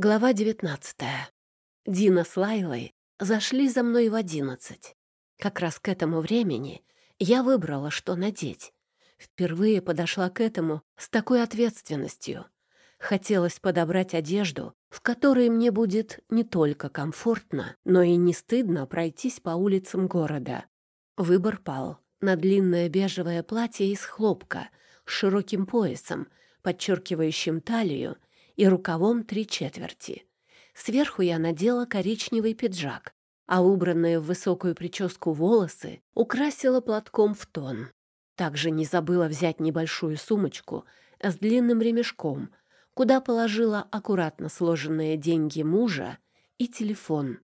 Глава девятнадцатая. Дина с Лайлой зашли за мной в одиннадцать. Как раз к этому времени я выбрала, что надеть. Впервые подошла к этому с такой ответственностью. Хотелось подобрать одежду, в которой мне будет не только комфортно, но и не стыдно пройтись по улицам города. Выбор пал на длинное бежевое платье из хлопка с широким поясом, подчеркивающим талию и рукавом три четверти. Сверху я надела коричневый пиджак, а убранные в высокую прическу волосы украсила платком в тон. Также не забыла взять небольшую сумочку с длинным ремешком, куда положила аккуратно сложенные деньги мужа и телефон.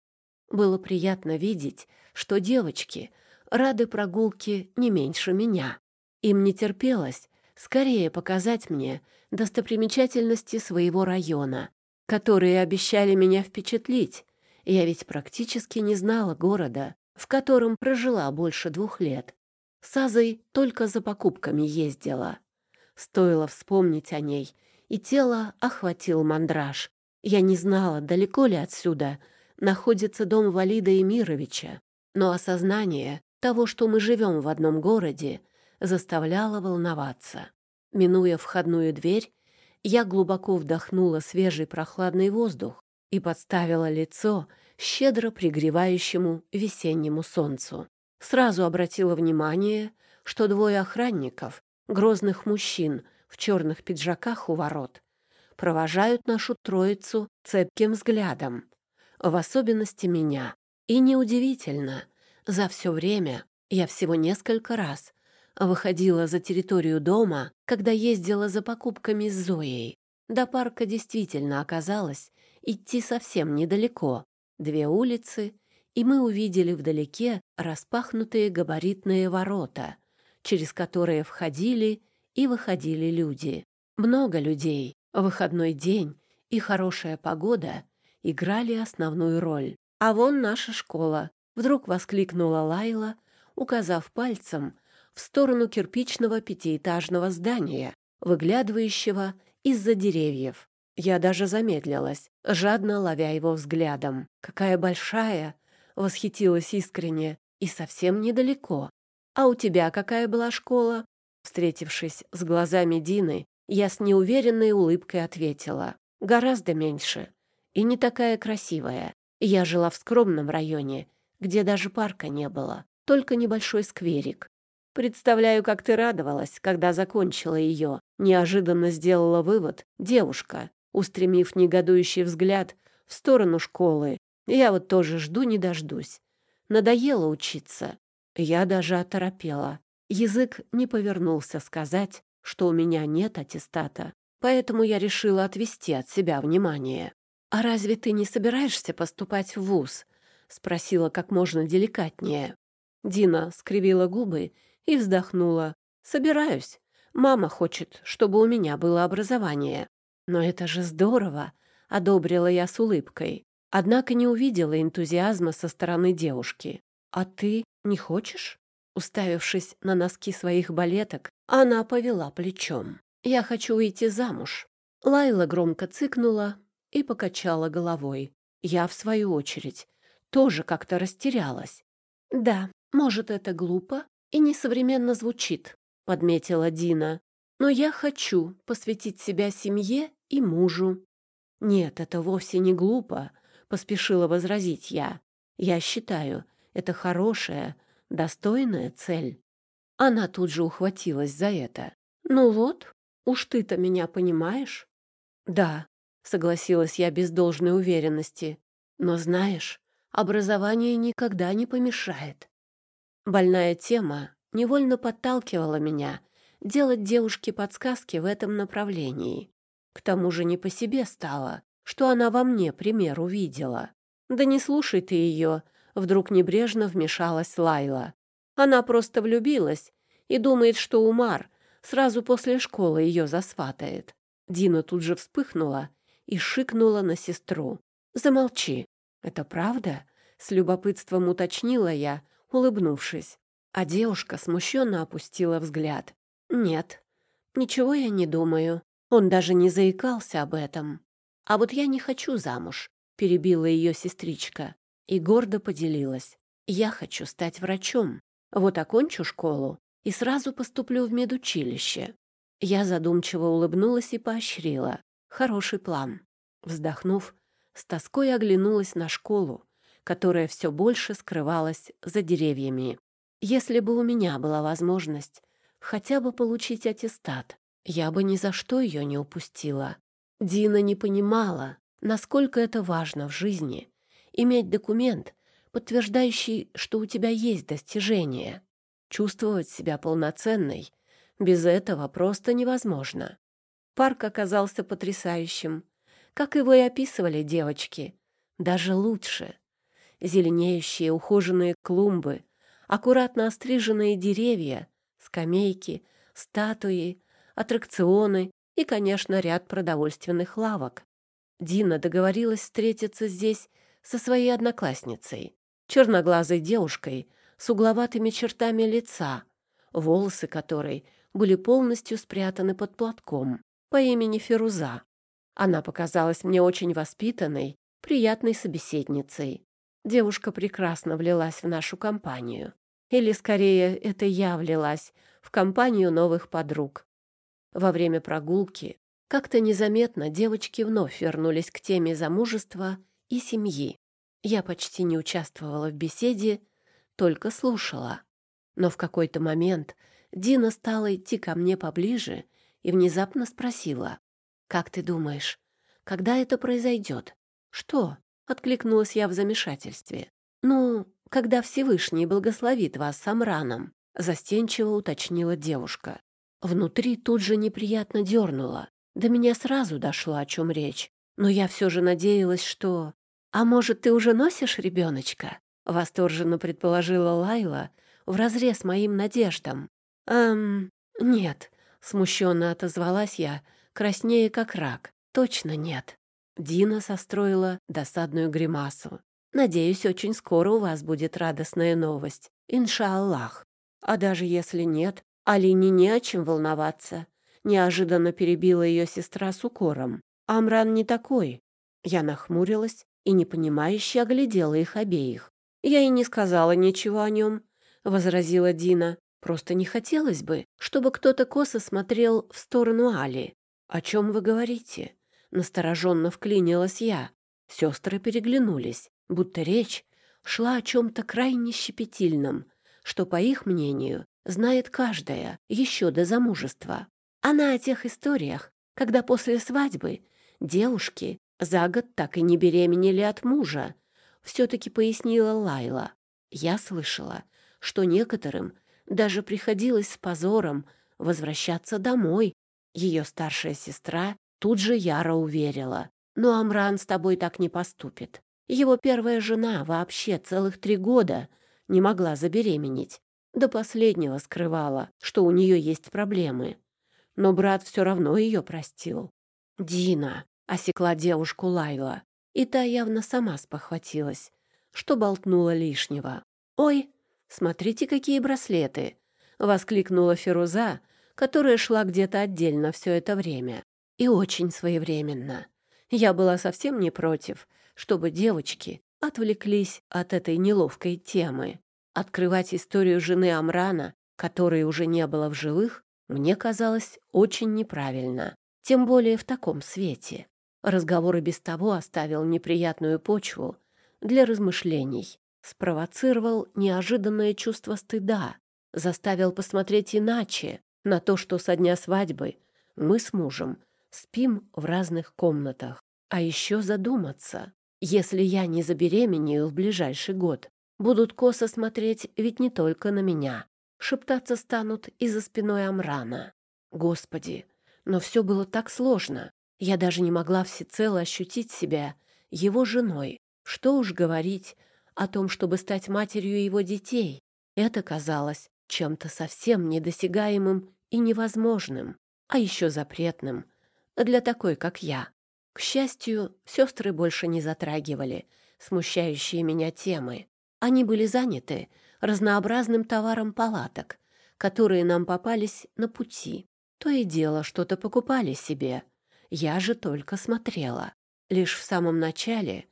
Было приятно видеть, что девочки рады прогулке не меньше меня. Им не терпелось скорее показать мне достопримечательности своего района, которые обещали меня впечатлить. Я ведь практически не знала города, в котором прожила больше двух лет. С Азой только за покупками ездила. Стоило вспомнить о ней, и тело охватил мандраж. Я не знала, далеко ли отсюда находится дом Валида Эмировича, но осознание того, что мы живем в одном городе, заставляло волноваться. Минуя входную дверь, я глубоко вдохнула свежий прохладный воздух и подставила лицо щедро пригревающему весеннему солнцу. Сразу обратила внимание, что двое охранников, грозных мужчин в черных пиджаках у ворот, провожают нашу троицу цепким взглядом, в особенности меня. И неудивительно, за все время я всего несколько раз выходила за территорию дома, когда ездила за покупками с Зоей. До парка действительно оказалось идти совсем недалеко. Две улицы, и мы увидели вдалеке распахнутые габаритные ворота, через которые входили и выходили люди. Много людей, выходной день и хорошая погода играли основную роль. «А вон наша школа!» — вдруг воскликнула Лайла, указав пальцем в сторону кирпичного пятиэтажного здания, выглядывающего из-за деревьев. Я даже замедлилась, жадно ловя его взглядом. «Какая большая!» — восхитилась искренне. «И совсем недалеко. А у тебя какая была школа?» Встретившись с глазами Дины, я с неуверенной улыбкой ответила. «Гораздо меньше. И не такая красивая. Я жила в скромном районе, где даже парка не было, только небольшой скверик. Представляю, как ты радовалась, когда закончила ее. Неожиданно сделала вывод девушка, устремив негодующий взгляд в сторону школы. Я вот тоже жду не дождусь. Надоело учиться. Я даже оторопела. Язык не повернулся сказать, что у меня нет аттестата, поэтому я решила отвести от себя внимание. «А разве ты не собираешься поступать в вуз?» — спросила как можно деликатнее. Дина скривила губы и вздохнула. «Собираюсь. Мама хочет, чтобы у меня было образование». «Но это же здорово!» — одобрила я с улыбкой. Однако не увидела энтузиазма со стороны девушки. «А ты не хочешь?» Уставившись на носки своих балеток, она повела плечом. «Я хочу уйти замуж». Лайла громко цыкнула и покачала головой. Я, в свою очередь, тоже как-то растерялась. «Да, может, это глупо, и несовременно звучит», — подметила Дина. «Но я хочу посвятить себя семье и мужу». «Нет, это вовсе не глупо», — поспешила возразить я. «Я считаю, это хорошая, достойная цель». Она тут же ухватилась за это. «Ну вот, уж ты-то меня понимаешь?» «Да», — согласилась я без должной уверенности. «Но знаешь, образование никогда не помешает. Больная тема невольно подталкивала меня делать девушке подсказки в этом направлении. К тому же не по себе стало, что она во мне пример увидела. «Да не слушай ты ее», — вдруг небрежно вмешалась Лайла. «Она просто влюбилась и думает, что Умар сразу после школы ее засватает». Дина тут же вспыхнула и шикнула на сестру. «Замолчи». «Это правда?» — с любопытством уточнила я, улыбнувшись. А девушка смущенно опустила взгляд. «Нет, ничего я не думаю. Он даже не заикался об этом». А вот я не хочу замуж, перебила ее сестричка и гордо поделилась. Я хочу стать врачом. Вот окончу школу и сразу поступлю в медучилище. Я задумчиво улыбнулась и поощрила. Хороший план. Вздохнув, с тоской оглянулась на школу, которая все больше скрывалась за деревьями. Если бы у меня была возможность хотя бы получить аттестат, я бы ни за что ее не упустила. Дина не понимала, насколько это важно в жизни иметь документ, подтверждающий, что у тебя есть достижения. Чувствовать себя полноценной без этого просто невозможно. Парк оказался потрясающим, как его и описывали девочки, даже лучше. Зеленеющие ухоженные клумбы, аккуратно остриженные деревья, скамейки, статуи, аттракционы и, конечно, ряд продовольственных лавок. Дина договорилась встретиться здесь со своей одноклассницей, черноглазой девушкой с угловатыми чертами лица, волосы которой были полностью спрятаны под платком, по имени Феруза. Она показалась мне очень воспитанной, приятной собеседницей. Девушка прекрасно влилась в нашу компанию. Или, скорее, это я влилась в компанию новых подруг. Во время прогулки как-то незаметно девочки вновь вернулись к теме замужества и семьи. Я почти не участвовала в беседе, только слушала. Но в какой-то момент Дина стала идти ко мне поближе и внезапно спросила. «Как ты думаешь, когда это произойдет?» «Что?» — откликнулась я в замешательстве. «Ну, когда Всевышний благословит вас самраном», — застенчиво уточнила девушка. Внутри тут же неприятно дернуло. До меня сразу дошло, о чем речь. Но я все же надеялась, что... «А может, ты уже носишь ребеночка?» — восторженно предположила Лайла вразрез моим надеждам. «Эм, нет», — смущенно отозвалась я, краснее как рак. «Точно нет». Дина состроила досадную гримасу. «Надеюсь, очень скоро у вас будет радостная новость. Иншаллах. А даже если нет, Алине не о чем волноваться. Неожиданно перебила ее сестра с укором. Амран не такой. Я нахмурилась и непонимающе оглядела их обеих. Я и не сказала ничего о нем, возразила Дина. Просто не хотелось бы, чтобы кто-то косо смотрел в сторону Али. О чем вы говорите? Настороженно вклинилась я. Сестры переглянулись, будто речь шла о чем-то крайне щепетильном, что, по их мнению, знает каждая еще до замужества. Она о тех историях, когда после свадьбы девушки за год так и не беременели от мужа, все-таки пояснила Лайла. Я слышала, что некоторым даже приходилось с позором возвращаться домой. Ее старшая сестра тут же яро уверила. Но Амран с тобой так не поступит. Его первая жена вообще целых три года не могла забеременеть. До последнего скрывала, что у нее есть проблемы. Но брат все равно ее простил. «Дина!» — осекла девушку Лайла. И та явно сама спохватилась, что болтнула лишнего. «Ой, смотрите, какие браслеты!» — воскликнула Феруза, которая шла где-то отдельно все это время. И очень своевременно. Я была совсем не против, чтобы девочки отвлеклись от этой неловкой темы. Открывать историю жены Амрана, которой уже не было в живых, мне казалось очень неправильно, тем более в таком свете. Разговор и без того оставил неприятную почву для размышлений, спровоцировал неожиданное чувство стыда, заставил посмотреть иначе на то, что со дня свадьбы мы с мужем спим в разных комнатах. А еще задуматься, если я не забеременею в ближайший год, Будут косо смотреть ведь не только на меня. Шептаться станут и за спиной Амрана. Господи, но все было так сложно. Я даже не могла всецело ощутить себя его женой. Что уж говорить о том, чтобы стать матерью его детей. Это казалось чем-то совсем недосягаемым и невозможным, а еще запретным для такой, как я. К счастью, сестры больше не затрагивали смущающие меня темы. Они были заняты разнообразным товаром палаток, которые нам попались на пути. То и дело что-то покупали себе. Я же только смотрела. Лишь в самом начале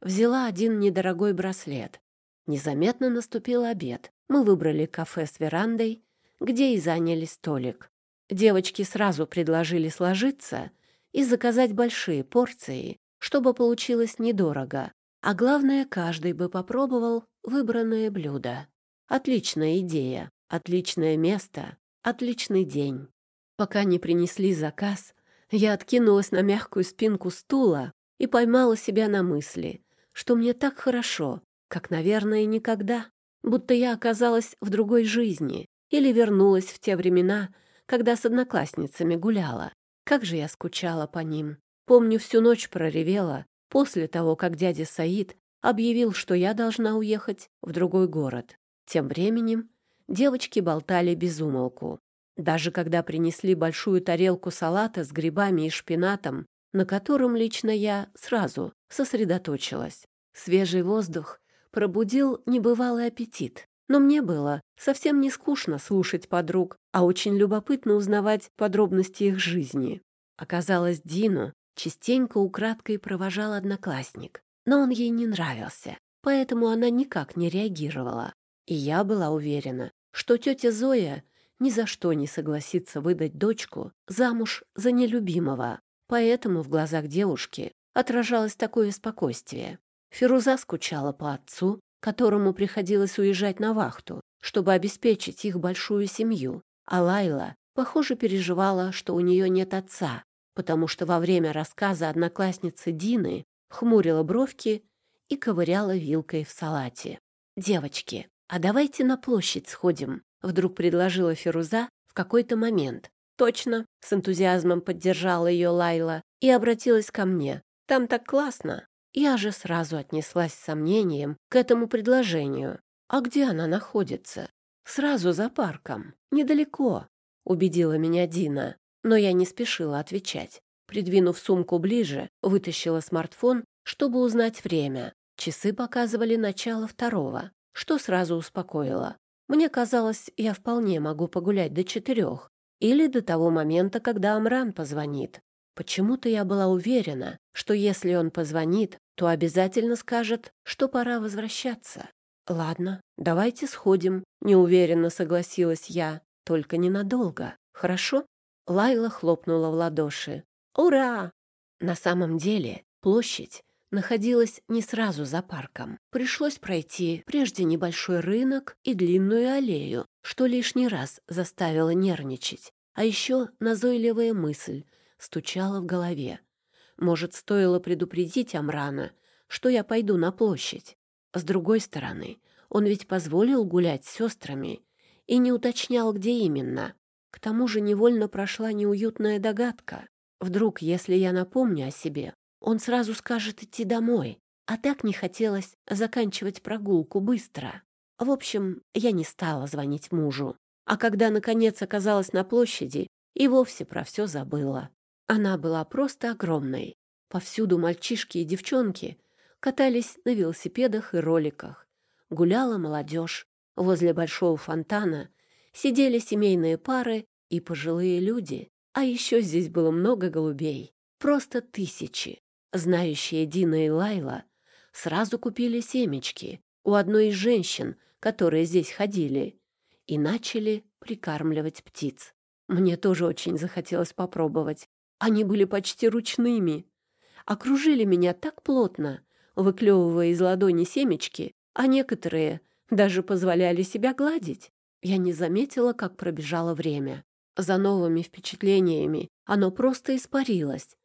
взяла один недорогой браслет. Незаметно наступил обед. Мы выбрали кафе с верандой, где и заняли столик. Девочки сразу предложили сложиться и заказать большие порции, чтобы получилось недорого. А главное, каждый бы попробовал выбранное блюдо. Отличная идея, отличное место, отличный день. Пока не принесли заказ, я откинулась на мягкую спинку стула и поймала себя на мысли, что мне так хорошо, как, наверное, никогда, будто я оказалась в другой жизни или вернулась в те времена, когда с одноклассницами гуляла. Как же я скучала по ним. Помню, всю ночь проревела после того, как дядя Саид объявил, что я должна уехать в другой город. Тем временем девочки болтали без умолку. Даже когда принесли большую тарелку салата с грибами и шпинатом, на котором лично я сразу сосредоточилась. Свежий воздух пробудил небывалый аппетит. Но мне было совсем не скучно слушать подруг, а очень любопытно узнавать подробности их жизни. Оказалось, Дину частенько украдкой провожал одноклассник, но он ей не нравился, поэтому она никак не реагировала. И я была уверена, что тетя Зоя ни за что не согласится выдать дочку замуж за нелюбимого. Поэтому в глазах девушки отражалось такое спокойствие. Фируза скучала по отцу, которому приходилось уезжать на вахту, чтобы обеспечить их большую семью, а Лайла, похоже, переживала, что у нее нет отца, потому что во время рассказа одноклассницы Дины хмурила бровки и ковыряла вилкой в салате. «Девочки, а давайте на площадь сходим», — вдруг предложила Фируза в какой-то момент. «Точно», — с энтузиазмом поддержала ее Лайла и обратилась ко мне. «Там так классно». Я же сразу отнеслась с сомнением к этому предложению. «А где она находится?» «Сразу за парком. Недалеко», — убедила меня Дина. Но я не спешила отвечать. Придвинув сумку ближе, вытащила смартфон, чтобы узнать время. Часы показывали начало второго, что сразу успокоило. Мне казалось, я вполне могу погулять до четырех. Или до того момента, когда Амран позвонит. Почему-то я была уверена, что если он позвонит, то обязательно скажет, что пора возвращаться. «Ладно, давайте сходим», — неуверенно согласилась я. «Только ненадолго, хорошо?» Лайла хлопнула в ладоши. «Ура!» На самом деле площадь находилась не сразу за парком. Пришлось пройти прежде небольшой рынок и длинную аллею, что лишний раз заставило нервничать. А еще назойливая мысль стучала в голове. Может, стоило предупредить Амрана, что я пойду на площадь. С другой стороны, он ведь позволил гулять с сестрами и не уточнял, где именно. К тому же невольно прошла неуютная догадка. Вдруг, если я напомню о себе, он сразу скажет идти домой, а так не хотелось заканчивать прогулку быстро. В общем, я не стала звонить мужу. А когда, наконец, оказалась на площади, и вовсе про все забыла. Она была просто огромной. Повсюду мальчишки и девчонки катались на велосипедах и роликах. Гуляла молодежь. Возле большого фонтана сидели семейные пары и пожилые люди. А еще здесь было много голубей. Просто тысячи. Знающие Дина и Лайла сразу купили семечки у одной из женщин, которые здесь ходили, и начали прикармливать птиц. Мне тоже очень захотелось попробовать. Они были почти ручными. Окружили меня так плотно, выклевывая из ладони семечки, а некоторые даже позволяли себя гладить. Я не заметила, как пробежало время. За новыми впечатлениями оно просто испарилось.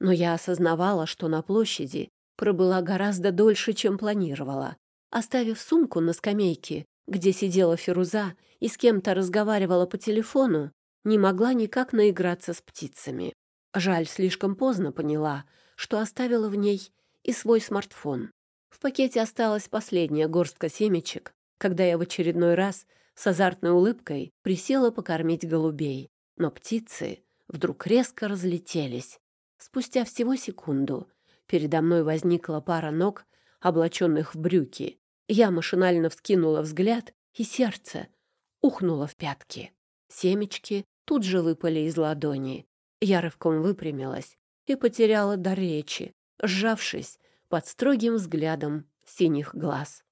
Но я осознавала, что на площади пробыла гораздо дольше, чем планировала. Оставив сумку на скамейке, где сидела Фируза и с кем-то разговаривала по телефону, не могла никак наиграться с птицами. Жаль, слишком поздно поняла, что оставила в ней и свой смартфон. В пакете осталась последняя горстка семечек, когда я в очередной раз с азартной улыбкой присела покормить голубей. Но птицы вдруг резко разлетелись. Спустя всего секунду передо мной возникла пара ног, облаченных в брюки. Я машинально вскинула взгляд, и сердце ухнуло в пятки. Семечки тут же выпали из ладони. Я рывком выпрямилась и потеряла дар речи, сжавшись под строгим взглядом синих глаз.